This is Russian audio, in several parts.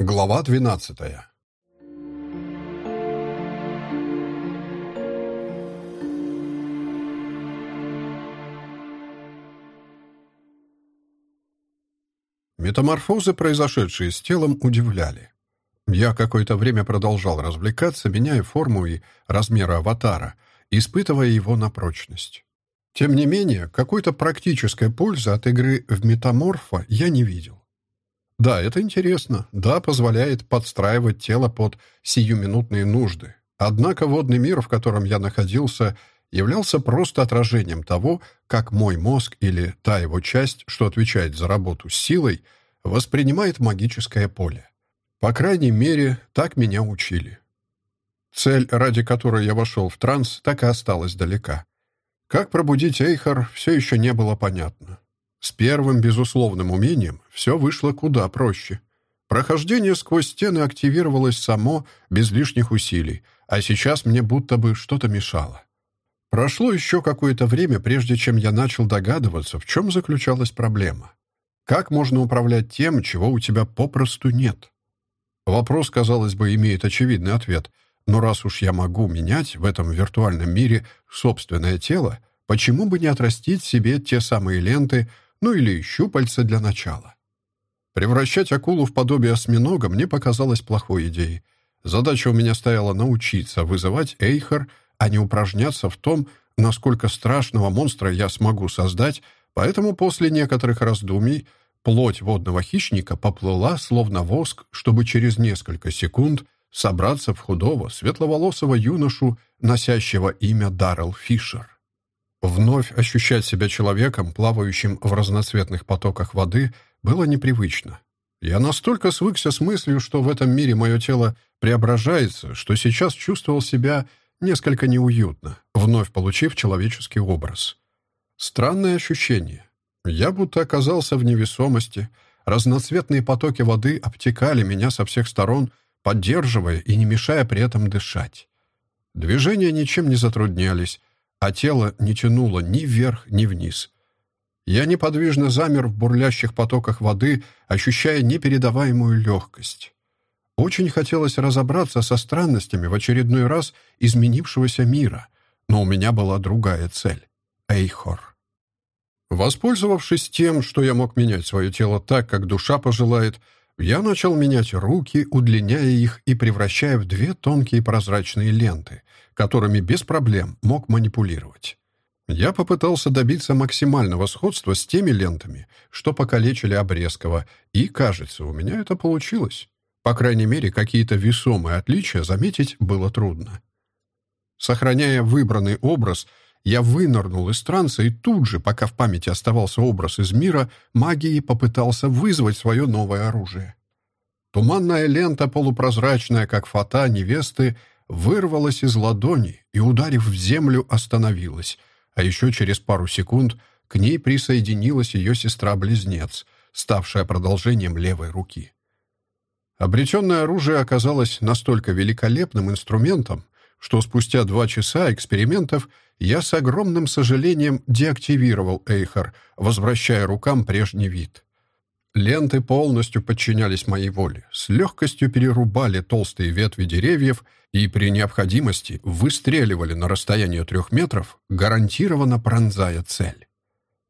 Глава двенадцатая Метаморфозы, произошедшие с телом, удивляли. Я какое-то время продолжал развлекаться, меняя форму и размеры аватара, испытывая его на прочность. Тем не менее, какой-то практической пользы от игры в метаморфа я не видел. Да, это интересно. Да, позволяет подстраивать тело под сиюминутные нужды. Однако водный мир, в котором я находился, являлся просто отражением того, как мой мозг или та его часть, что отвечает за работу с силой, воспринимает магическое поле. По крайней мере, так меня учили. Цель, ради которой я вошел в транс, так и осталась далека. Как пробудить Эйхар, все еще не было понятно. С первым безусловным умением все вышло куда проще. Прохождение сквозь стены активировалось само, без лишних усилий, а сейчас мне будто бы что-то мешало. Прошло еще какое-то время, прежде чем я начал догадываться, в чем заключалась проблема. Как можно управлять тем, чего у тебя попросту нет? Вопрос, казалось бы, имеет очевидный ответ — но раз уж я могу менять в этом виртуальном мире собственное тело, почему бы не отрастить себе те самые ленты, ну или щупальца для начала? Превращать акулу в подобие осьминога мне показалось плохой идеей. Задача у меня стояла научиться вызывать эйхер, а не упражняться в том, насколько страшного монстра я смогу создать, поэтому после некоторых раздумий плоть водного хищника поплыла, словно воск, чтобы через несколько секунд собраться в худого, светловолосого юношу, носящего имя Даррell Фишер. Вновь ощущать себя человеком, плавающим в разноцветных потоках воды, было непривычно. Я настолько свыкся с мыслью, что в этом мире мое тело преображается, что сейчас чувствовал себя несколько неуютно, вновь получив человеческий образ. Странное ощущение. Я будто оказался в невесомости. Разноцветные потоки воды обтекали меня со всех сторон — поддерживая и не мешая при этом дышать. Движения ничем не затруднялись, а тело не тянуло ни вверх, ни вниз. Я неподвижно замер в бурлящих потоках воды, ощущая непередаваемую легкость. Очень хотелось разобраться со странностями в очередной раз изменившегося мира, но у меня была другая цель — Эйхор. Воспользовавшись тем, что я мог менять свое тело так, как душа пожелает, я начал менять руки, удлиняя их и превращая в две тонкие прозрачные ленты, которыми без проблем мог манипулировать. Я попытался добиться максимального сходства с теми лентами, что покалечили Обрезкова, и, кажется, у меня это получилось. По крайней мере, какие-то весомые отличия заметить было трудно. Сохраняя выбранный образ, я вынырнул из транса и тут же, пока в памяти оставался образ из мира, магией попытался вызвать свое новое оружие. Туманная лента, полупрозрачная, как фата невесты, вырвалась из ладони и, ударив в землю, остановилась, а еще через пару секунд к ней присоединилась ее сестра-близнец, ставшая продолжением левой руки. Обретенное оружие оказалось настолько великолепным инструментом, что спустя два часа экспериментов я с огромным сожалением деактивировал Эйхар, возвращая рукам прежний вид. Ленты полностью подчинялись моей воле, с легкостью перерубали толстые ветви деревьев и при необходимости выстреливали на расстояние трех метров, гарантированно пронзая цель.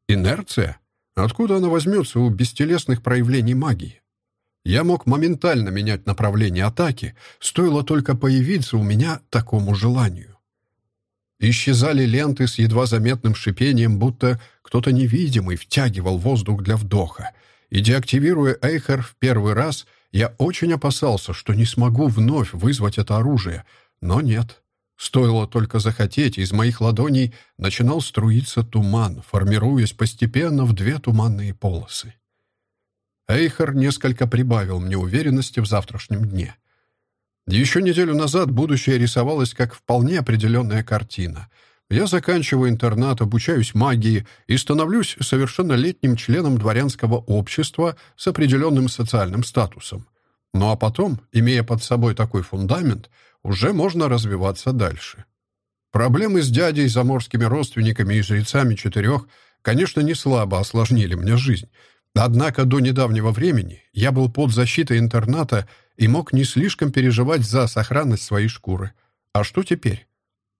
Инерция? Откуда она возьмется у бестелесных проявлений магии? Я мог моментально менять направление атаки, стоило только появиться у меня такому желанию. Исчезали ленты с едва заметным шипением, будто кто-то невидимый втягивал воздух для вдоха. И деактивируя Эйхер в первый раз, я очень опасался, что не смогу вновь вызвать это оружие. Но нет. Стоило только захотеть, из моих ладоней начинал струиться туман, формируясь постепенно в две туманные полосы. Эйхер несколько прибавил мне уверенности в завтрашнем дне. Еще неделю назад будущее рисовалось как вполне определенная картина. Я заканчиваю интернат, обучаюсь магии и становлюсь совершеннолетним членом дворянского общества с определенным социальным статусом. Ну а потом, имея под собой такой фундамент, уже можно развиваться дальше. Проблемы с дядей, заморскими родственниками и жрецами четырех, конечно, не слабо осложнили мне жизнь — Однако до недавнего времени я был под защитой интерната и мог не слишком переживать за сохранность своей шкуры. А что теперь?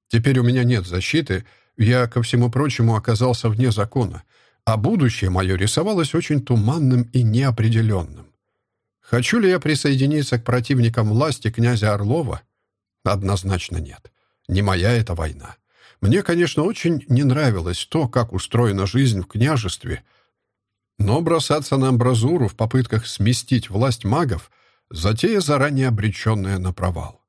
Теперь у меня нет защиты, я, ко всему прочему, оказался вне закона, а будущее мое рисовалось очень туманным и неопределенным. Хочу ли я присоединиться к противникам власти князя Орлова? Однозначно нет. Не моя эта война. Мне, конечно, очень не нравилось то, как устроена жизнь в княжестве — но бросаться на амбразуру в попытках сместить власть магов — затея, заранее обреченная на провал.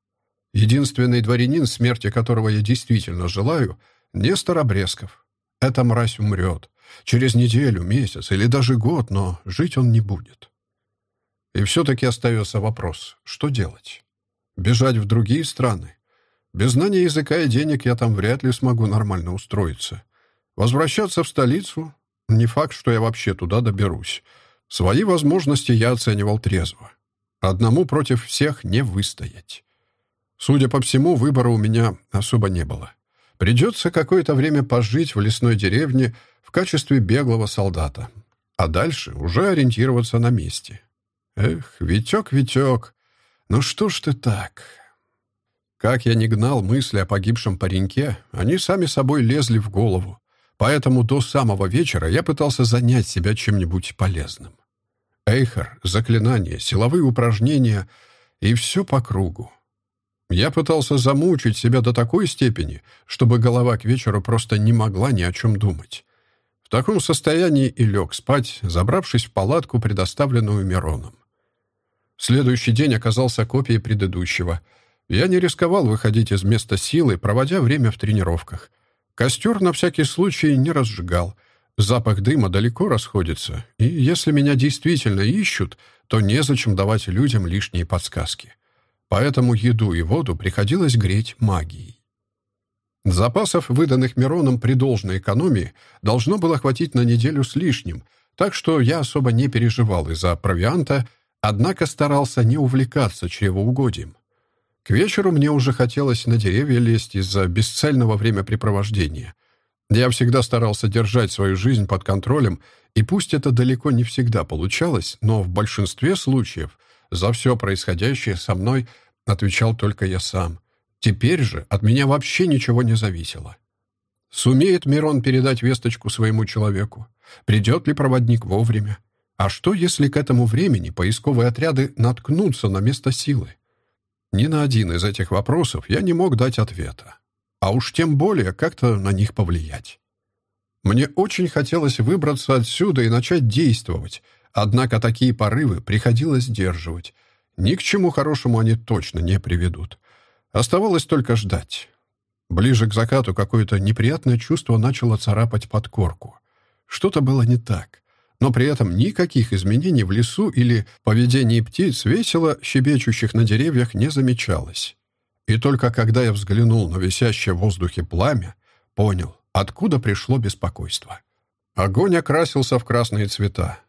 Единственный дворянин, смерти которого я действительно желаю — Нестор Обрезков. Эта мразь умрет. Через неделю, месяц или даже год, но жить он не будет. И все-таки остается вопрос, что делать? Бежать в другие страны? Без знания языка и денег я там вряд ли смогу нормально устроиться. Возвращаться в столицу? Не факт, что я вообще туда доберусь. Свои возможности я оценивал трезво. Одному против всех не выстоять. Судя по всему, выбора у меня особо не было. Придется какое-то время пожить в лесной деревне в качестве беглого солдата. А дальше уже ориентироваться на месте. Эх, Витек, Витек, ну что ж ты так? Как я не гнал мысли о погибшем пареньке, они сами собой лезли в голову. Поэтому до самого вечера я пытался занять себя чем-нибудь полезным. Эйхер, заклинания, силовые упражнения и все по кругу. Я пытался замучить себя до такой степени, чтобы голова к вечеру просто не могла ни о чем думать. В таком состоянии и лег спать, забравшись в палатку, предоставленную Мироном. Следующий день оказался копией предыдущего. Я не рисковал выходить из места силы, проводя время в тренировках. Костер на всякий случай не разжигал. Запах дыма далеко расходится, и если меня действительно ищут, то незачем давать людям лишние подсказки. Поэтому еду и воду приходилось греть магией. Запасов, выданных Мироном при должной экономии, должно было хватить на неделю с лишним, так что я особо не переживал из-за провианта, однако старался не увлекаться чревоугодием. К вечеру мне уже хотелось на деревья лезть из-за бесцельного времяпрепровождения. Я всегда старался держать свою жизнь под контролем, и пусть это далеко не всегда получалось, но в большинстве случаев за все происходящее со мной отвечал только я сам. Теперь же от меня вообще ничего не зависело. Сумеет Мирон передать весточку своему человеку? Придет ли проводник вовремя? А что, если к этому времени поисковые отряды наткнутся на место силы? Ни на один из этих вопросов я не мог дать ответа. А уж тем более как-то на них повлиять. Мне очень хотелось выбраться отсюда и начать действовать, однако такие порывы приходилось сдерживать. Ни к чему хорошему они точно не приведут. Оставалось только ждать. Ближе к закату какое-то неприятное чувство начало царапать подкорку. Что-то было не так но при этом никаких изменений в лесу или поведении птиц весело щебечущих на деревьях не замечалось. И только когда я взглянул на висящее в воздухе пламя, понял, откуда пришло беспокойство. Огонь окрасился в красные цвета.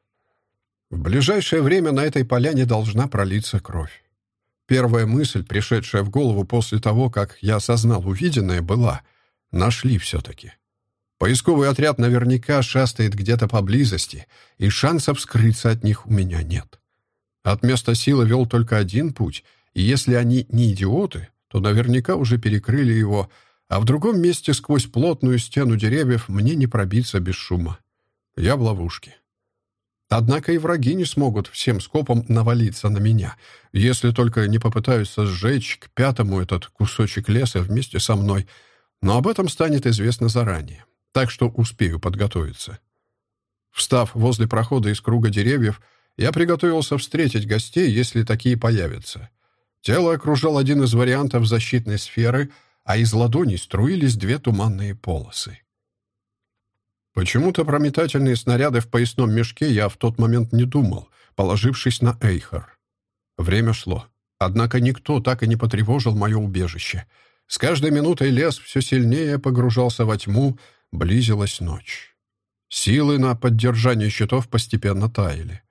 В ближайшее время на этой поляне должна пролиться кровь. Первая мысль, пришедшая в голову после того, как я осознал увиденное, была «нашли все-таки». Поисковый отряд наверняка шастает где-то поблизости, и шансов скрыться от них у меня нет. От места силы вел только один путь, и если они не идиоты, то наверняка уже перекрыли его, а в другом месте сквозь плотную стену деревьев мне не пробиться без шума. Я в ловушке. Однако и враги не смогут всем скопом навалиться на меня, если только не попытаются сжечь к пятому этот кусочек леса вместе со мной, но об этом станет известно заранее так что успею подготовиться. Встав возле прохода из круга деревьев, я приготовился встретить гостей, если такие появятся. Тело окружал один из вариантов защитной сферы, а из ладоней струились две туманные полосы. Почему-то про метательные снаряды в поясном мешке я в тот момент не думал, положившись на Эйхер. Время шло. Однако никто так и не потревожил мое убежище. С каждой минутой лес все сильнее погружался во тьму, Близилась ночь. Силы на поддержание щитов постепенно таяли.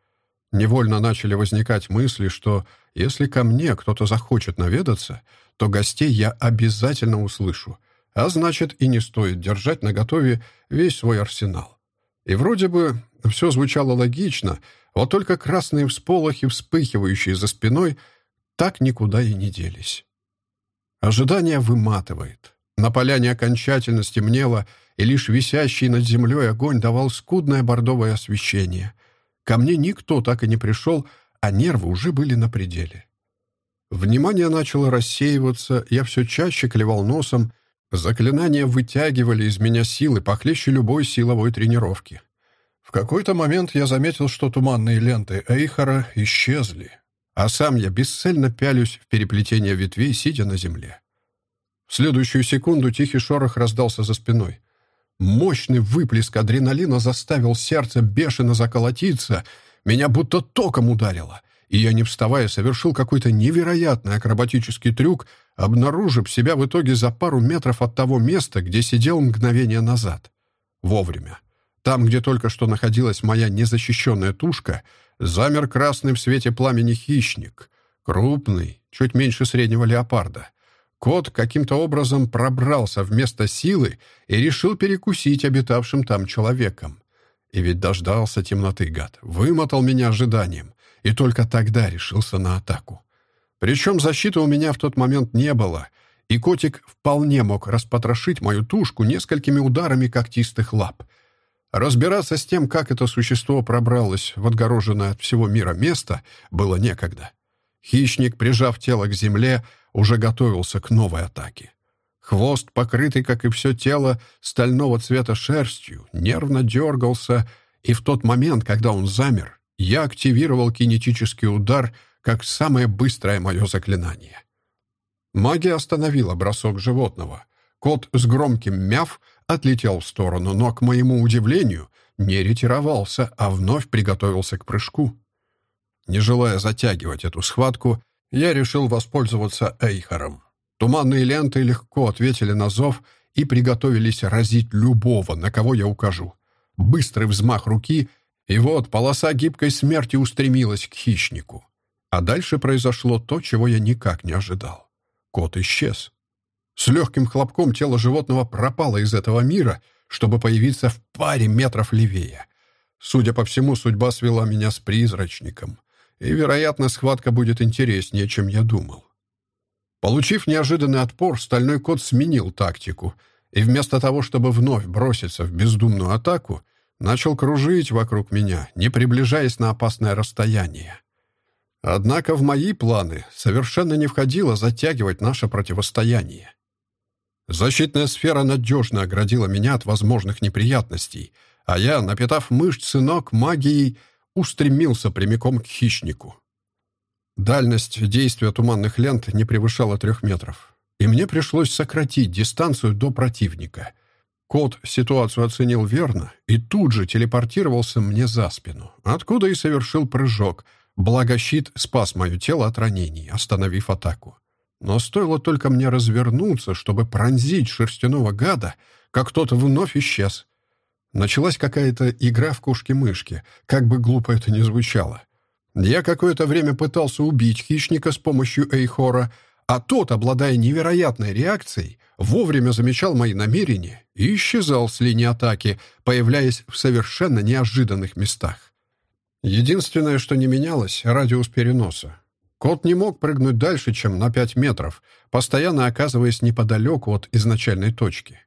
Невольно начали возникать мысли, что если ко мне кто-то захочет наведаться, то гостей я обязательно услышу, а значит и не стоит держать наготове весь свой арсенал. И вроде бы Все звучало логично, вот только красные всполохи, вспыхивающие за спиной, так никуда и не делись. Ожидание выматывает. На поляне окончательно стемнело, и лишь висящий над землей огонь давал скудное бордовое освещение. Ко мне никто так и не пришел, а нервы уже были на пределе. Внимание начало рассеиваться, я все чаще клевал носом, заклинания вытягивали из меня силы похлеще любой силовой тренировки. В какой-то момент я заметил, что туманные ленты Эйхара исчезли, а сам я бесцельно пялюсь в переплетение ветвей, сидя на земле. В следующую секунду тихий шорох раздался за спиной. Мощный выплеск адреналина заставил сердце бешено заколотиться, меня будто током ударило и я, не вставая, совершил какой-то невероятный акробатический трюк, обнаружив себя в итоге за пару метров от того места, где сидел мгновение назад. Вовремя. Там, где только что находилась моя незащищенная тушка, замер красный в свете пламени хищник. Крупный, чуть меньше среднего леопарда. Кот каким-то образом пробрался вместо силы и решил перекусить обитавшим там человеком. И ведь дождался темноты, гад. Вымотал меня ожиданием и только тогда решился на атаку. Причем защиты у меня в тот момент не было, и котик вполне мог распотрошить мою тушку несколькими ударами когтистых лап. Разбираться с тем, как это существо пробралось в отгороженное от всего мира место, было некогда. Хищник, прижав тело к земле, уже готовился к новой атаке. Хвост, покрытый, как и все тело, стального цвета шерстью, нервно дергался, и в тот момент, когда он замер, я активировал кинетический удар как самое быстрое мое заклинание. Магия остановила бросок животного. Кот с громким мяв отлетел в сторону, но, к моему удивлению, не ретировался, а вновь приготовился к прыжку. Не желая затягивать эту схватку, я решил воспользоваться Эйхаром. Туманные ленты легко ответили на зов и приготовились разить любого, на кого я укажу. Быстрый взмах руки, и вот полоса гибкой смерти устремилась к хищнику. А дальше произошло то, чего я никак не ожидал. Кот исчез. С легким хлопком тело животного пропало из этого мира, чтобы появиться в паре метров левее. Судя по всему, судьба свела меня с призрачником, и, вероятно, схватка будет интереснее, чем я думал. Получив неожиданный отпор, стальной кот сменил тактику, и вместо того, чтобы вновь броситься в бездумную атаку, начал кружить вокруг меня, не приближаясь на опасное расстояние. Однако в мои планы совершенно не входило затягивать наше противостояние. Защитная сфера надежно оградила меня от возможных неприятностей, а я, напитав мышцы ног магией, устремился прямиком к хищнику. Дальность действия туманных лент не превышала трех метров, и мне пришлось сократить дистанцию до противника — Кот ситуацию оценил верно и тут же телепортировался мне за спину, откуда и совершил прыжок, благо щит спас мое тело от ранений, остановив атаку. Но стоило только мне развернуться, чтобы пронзить шерстяного гада, как тот вновь исчез. Началась какая-то игра в кошки-мышки, как бы глупо это ни звучало. Я какое-то время пытался убить хищника с помощью Эйхора, а тот, обладая невероятной реакцией, вовремя замечал мои намерения и исчезал с линии атаки, появляясь в совершенно неожиданных местах. Единственное, что не менялось — радиус переноса. Кот не мог прыгнуть дальше, чем на 5 метров, постоянно оказываясь неподалеку от изначальной точки.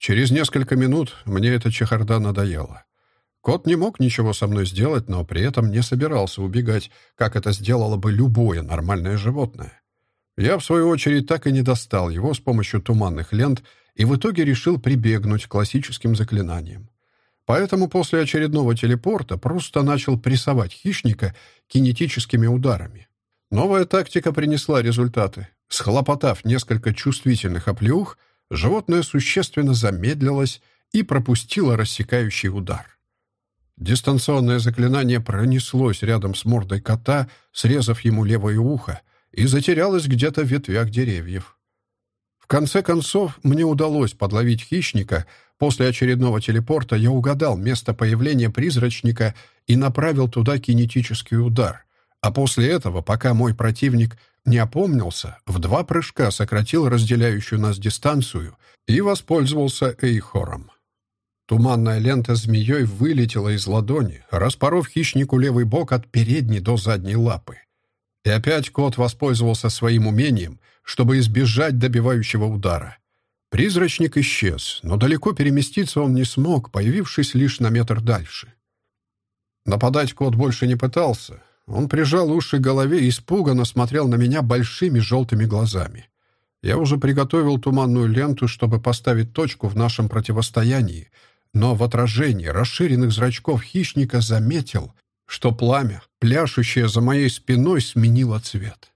Через несколько минут мне эта чехарда надоела. Кот не мог ничего со мной сделать, но при этом не собирался убегать, как это сделало бы любое нормальное животное. Я, в свою очередь, так и не достал его с помощью туманных лент и в итоге решил прибегнуть к классическим заклинаниям. Поэтому после очередного телепорта просто начал прессовать хищника кинетическими ударами. Новая тактика принесла результаты. Схлопотав несколько чувствительных оплеух, животное существенно замедлилось и пропустило рассекающий удар. Дистанционное заклинание пронеслось рядом с мордой кота, срезав ему левое ухо, и затерялась где-то в ветвях деревьев. В конце концов, мне удалось подловить хищника. После очередного телепорта я угадал место появления призрачника и направил туда кинетический удар. А после этого, пока мой противник не опомнился, в два прыжка сократил разделяющую нас дистанцию и воспользовался эйхором. Туманная лента змеей вылетела из ладони, распоров хищнику левый бок от передней до задней лапы. И опять кот воспользовался своим умением, чтобы избежать добивающего удара. Призрачник исчез, но далеко переместиться он не смог, появившись лишь на метр дальше. Нападать кот больше не пытался. Он прижал уши к голове и испуганно смотрел на меня большими желтыми глазами. Я уже приготовил туманную ленту, чтобы поставить точку в нашем противостоянии, но в отражении расширенных зрачков хищника заметил, что пламя, пляшущее за моей спиной, сменило цвет.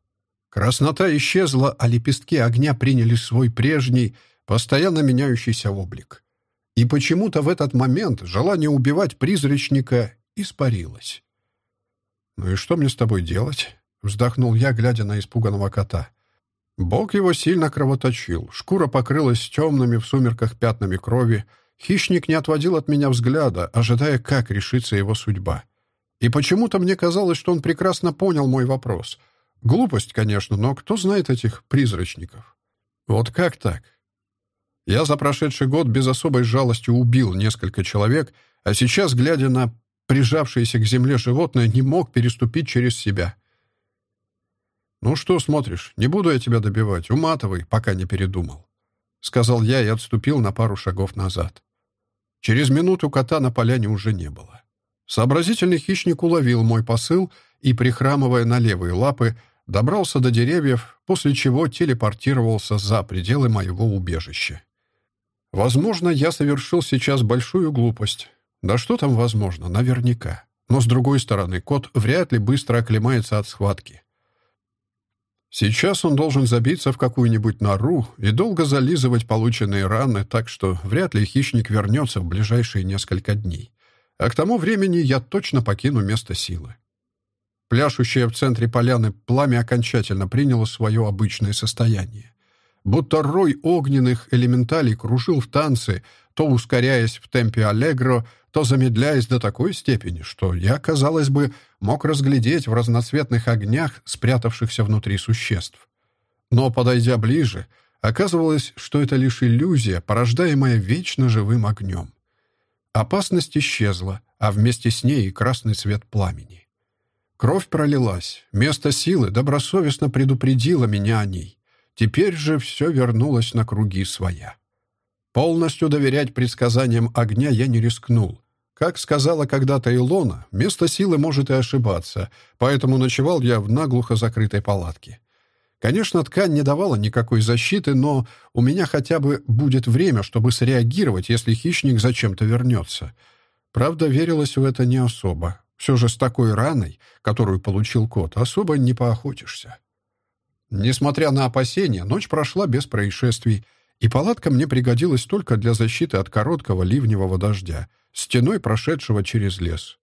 Краснота исчезла, а лепестки огня приняли свой прежний, постоянно меняющийся облик. И почему-то в этот момент желание убивать призрачника испарилось. «Ну и что мне с тобой делать?» — вздохнул я, глядя на испуганного кота. Бог его сильно кровоточил, шкура покрылась темными в сумерках пятнами крови, Хищник не отводил от меня взгляда, ожидая, как решится его судьба. И почему-то мне казалось, что он прекрасно понял мой вопрос. Глупость, конечно, но кто знает этих призрачников? Вот как так? Я за прошедший год без особой жалости убил несколько человек, а сейчас, глядя на прижавшееся к земле животное, не мог переступить через себя. «Ну что смотришь? Не буду я тебя добивать. Уматывай, пока не передумал», — сказал я и отступил на пару шагов назад. Через минуту кота на поляне уже не было. Сообразительный хищник уловил мой посыл и, прихрамывая на левые лапы, добрался до деревьев, после чего телепортировался за пределы моего убежища. Возможно, я совершил сейчас большую глупость. Да что там возможно, наверняка. Но, с другой стороны, кот вряд ли быстро оклемается от схватки. Сейчас он должен забиться в какую-нибудь нору и долго зализывать полученные раны, так что вряд ли хищник вернется в ближайшие несколько дней. А к тому времени я точно покину место силы. Пляшущее в центре поляны пламя окончательно приняло свое обычное состояние. Будто рой огненных элементалей кружил в танце, то ускоряясь в темпе аллегро, то замедляясь до такой степени, что я, казалось бы, мог разглядеть в разноцветных огнях спрятавшихся внутри существ. Но, подойдя ближе, оказывалось, что это лишь иллюзия, порождаемая вечно живым огнем. Опасность исчезла, а вместе с ней и красный цвет пламени. Кровь пролилась, место силы добросовестно предупредило меня о ней. Теперь же все вернулось на круги своя. Полностью доверять предсказаниям огня я не рискнул, как сказала когда-то Илона, место силы может и ошибаться, поэтому ночевал я в наглухо закрытой палатке. Конечно, ткань не давала никакой защиты, но у меня хотя бы будет время, чтобы среагировать, если хищник зачем-то вернется. Правда, верилось в это не особо. Все же с такой раной, которую получил кот, особо не поохотишься. Несмотря на опасения, ночь прошла без происшествий, и палатка мне пригодилась только для защиты от короткого ливневого дождя — стеной прошедшего через лес.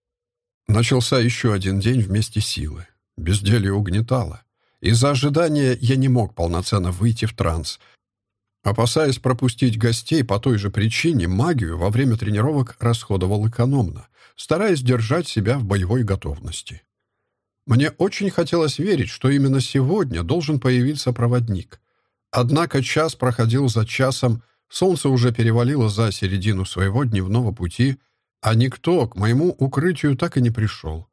Начался еще один день вместе силы. Безделье угнетало. Из-за ожидания я не мог полноценно выйти в транс. Опасаясь пропустить гостей по той же причине, магию во время тренировок расходовал экономно, стараясь держать себя в боевой готовности. Мне очень хотелось верить, что именно сегодня должен появиться проводник. Однако час проходил за часом, Солнце уже перевалило за середину своего дневного пути, а никто к моему укрытию так и не пришел.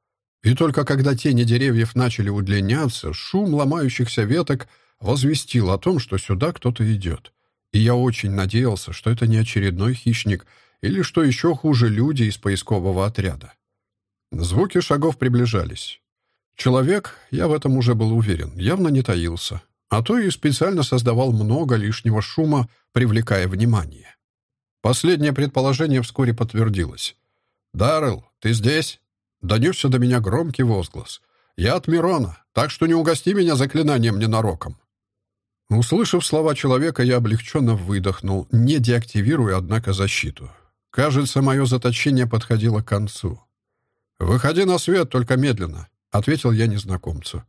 И только когда тени деревьев начали удлиняться, шум ломающихся веток возвестил о том, что сюда кто-то идет. И я очень надеялся, что это не очередной хищник или, что еще хуже, люди из поискового отряда. Звуки шагов приближались. Человек, я в этом уже был уверен, явно не таился а то и специально создавал много лишнего шума, привлекая внимание. Последнее предположение вскоре подтвердилось. «Даррелл, ты здесь?» Донесся до меня громкий возглас. «Я от Мирона, так что не угости меня заклинанием ненароком». Услышав слова человека, я облегченно выдохнул, не деактивируя, однако, защиту. Кажется, мое заточение подходило к концу. «Выходи на свет, только медленно», — ответил я незнакомцу.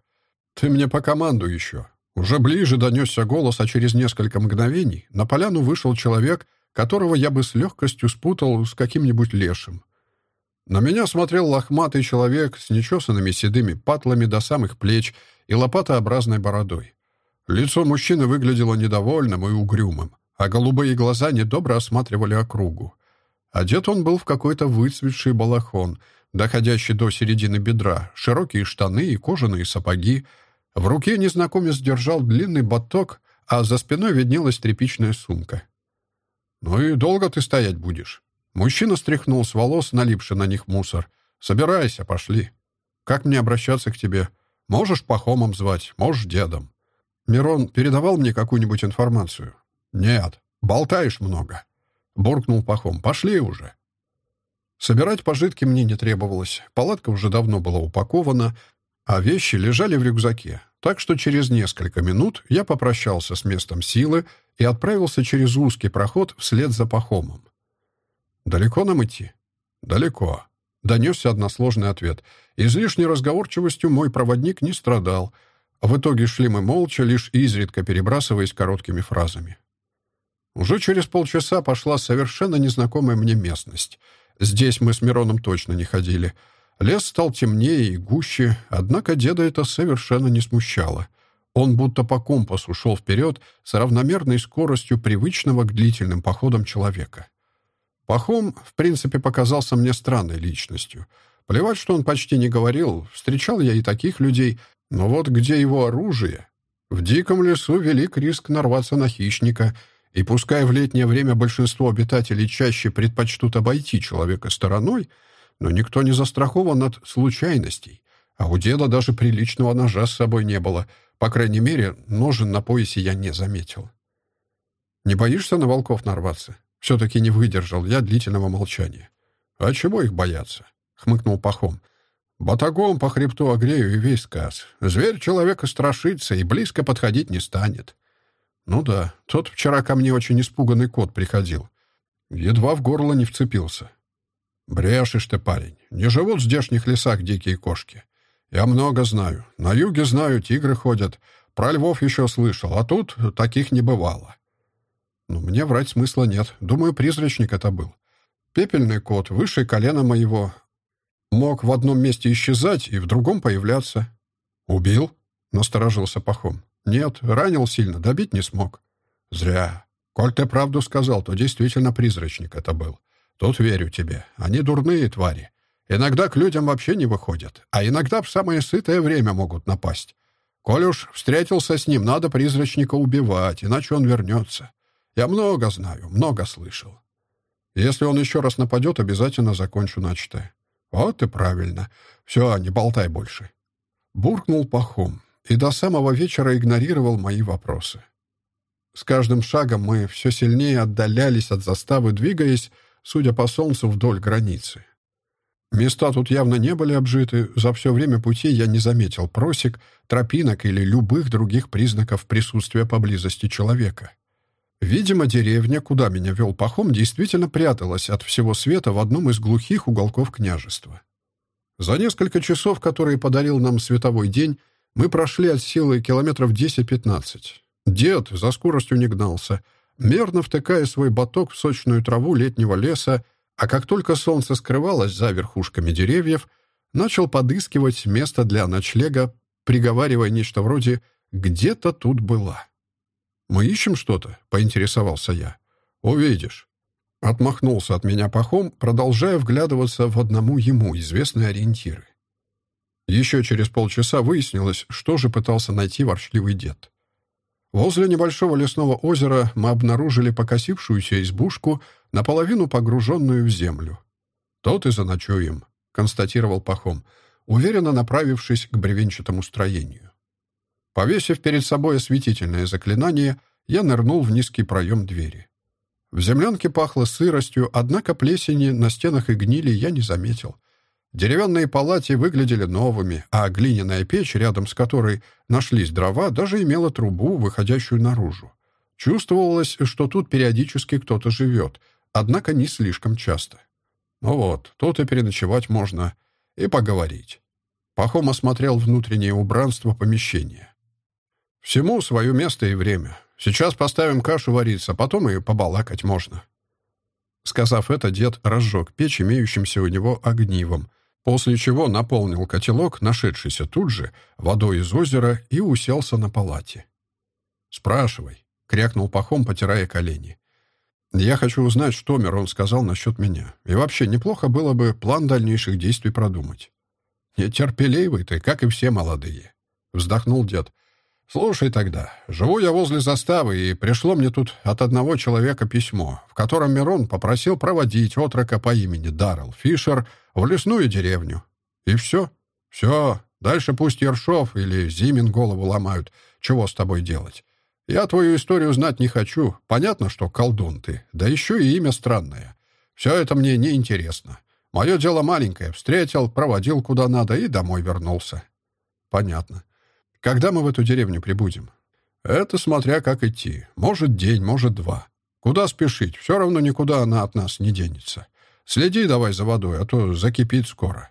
«Ты мне по команду еще», уже ближе донесся голос, а через несколько мгновений на поляну вышел человек, которого я бы с легкостью спутал с каким-нибудь лешим. На меня смотрел лохматый человек с нечесанными седыми патлами до самых плеч и лопатообразной бородой. Лицо мужчины выглядело недовольным и угрюмым, а голубые глаза недобро осматривали округу. Одет он был в какой-то выцветший балахон, доходящий до середины бедра, широкие штаны и кожаные сапоги. В руке незнакомец держал длинный боток, а за спиной виднелась тряпичная сумка. «Ну и долго ты стоять будешь?» Мужчина стряхнул с волос, налипший на них мусор. «Собирайся, пошли. Как мне обращаться к тебе? Можешь Пахомом звать, можешь дедом». «Мирон передавал мне какую-нибудь информацию?» «Нет, болтаешь много», — буркнул Пахом. «Пошли уже». Собирать пожитки мне не требовалось. Палатка уже давно была упакована, а вещи лежали в рюкзаке. Так что через несколько минут я попрощался с местом силы и отправился через узкий проход вслед за Пахомом. «Далеко нам идти?» «Далеко», — донесся односложный ответ. Излишней разговорчивостью мой проводник не страдал. В итоге шли мы молча, лишь изредка перебрасываясь короткими фразами. Уже через полчаса пошла совершенно незнакомая мне местность. Здесь мы с Мироном точно не ходили. Лес стал темнее и гуще, однако деда это совершенно не смущало. Он будто по компасу шел вперед с равномерной скоростью привычного к длительным походам человека. Пахом, в принципе, показался мне странной личностью. Плевать, что он почти не говорил, встречал я и таких людей, но вот где его оружие? В диком лесу велик риск нарваться на хищника — и пускай в летнее время большинство обитателей чаще предпочтут обойти человека стороной, но никто не застрахован от случайностей, а у деда даже приличного ножа с собой не было. По крайней мере, ножен на поясе я не заметил. «Не боишься на волков нарваться?» Все-таки не выдержал я длительного молчания. «А чего их бояться?» — хмыкнул Пахом. «Батагом по хребту огрею и весь сказ. Зверь человека страшится и близко подходить не станет. Ну да, тот вчера ко мне очень испуганный кот приходил. Едва в горло не вцепился. Брешешь ты, парень. Не живут в здешних лесах дикие кошки. Я много знаю. На юге знаю, тигры ходят. Про львов еще слышал, а тут таких не бывало. Но мне врать смысла нет. Думаю, призрачник это был. Пепельный кот, выше колена моего. Мог в одном месте исчезать и в другом появляться. «Убил?» — насторожился Пахом. «Нет, ранил сильно, добить не смог». «Зря. Коль ты правду сказал, то действительно призрачник это был. Тут верю тебе. Они дурные твари. Иногда к людям вообще не выходят, а иногда в самое сытое время могут напасть. Коль уж встретился с ним, надо призрачника убивать, иначе он вернется. Я много знаю, много слышал. Если он еще раз нападет, обязательно закончу начатое. Вот и правильно. Все, не болтай больше. Буркнул Пахом и до самого вечера игнорировал мои вопросы. С каждым шагом мы все сильнее отдалялись от заставы, двигаясь, судя по солнцу, вдоль границы. Места тут явно не были обжиты, за все время пути я не заметил просек, тропинок или любых других признаков присутствия поблизости человека. Видимо, деревня, куда меня вел Пахом, действительно пряталась от всего света в одном из глухих уголков княжества. За несколько часов, которые подарил нам световой день, мы прошли от силы километров 10-15. Дед за скоростью не гнался, мерно втыкая свой боток в сочную траву летнего леса, а как только солнце скрывалось за верхушками деревьев, начал подыскивать место для ночлега, приговаривая нечто вроде «где-то тут была». «Мы ищем что-то?» — поинтересовался я. «Увидишь». Отмахнулся от меня пахом, продолжая вглядываться в одному ему известные ориентиры. Еще через полчаса выяснилось, что же пытался найти ворчливый дед. Возле небольшого лесного озера мы обнаружили покосившуюся избушку, наполовину погруженную в землю. «Тот и заночуем», — констатировал Пахом, уверенно направившись к бревенчатому строению. Повесив перед собой осветительное заклинание, я нырнул в низкий проем двери. В землянке пахло сыростью, однако плесени на стенах и гнили я не заметил — Деревянные палати выглядели новыми, а глиняная печь, рядом с которой нашлись дрова, даже имела трубу, выходящую наружу. Чувствовалось, что тут периодически кто-то живет, однако не слишком часто. Ну вот, тут и переночевать можно, и поговорить. Пахом осмотрел внутреннее убранство помещения. Всему свое место и время. Сейчас поставим кашу вариться, потом и побалакать можно. Сказав это, дед разжег печь имеющимся у него огнивом, после чего наполнил котелок, нашедшийся тут же, водой из озера и уселся на палате. «Спрашивай», — крякнул Пахом, потирая колени. Я хочу узнать, что Мирон сказал насчет меня. И вообще, неплохо было бы план дальнейших действий продумать. Нетерпеливый ты, как и все молодые. Вздохнул дед. «Слушай тогда, живу я возле заставы, и пришло мне тут от одного человека письмо, в котором Мирон попросил проводить отрока по имени Даррелл Фишер в лесную деревню. И все. Все. Дальше пусть Ершов или Зимин голову ломают. Чего с тобой делать? Я твою историю знать не хочу. Понятно, что колдун ты. Да еще и имя странное. Все это мне не интересно. Мое дело маленькое. Встретил, проводил куда надо и домой вернулся. Понятно. Когда мы в эту деревню прибудем? Это смотря как идти. Может, день, может, два. Куда спешить? Все равно никуда она от нас не денется. Следи давай за водой, а то закипит скоро.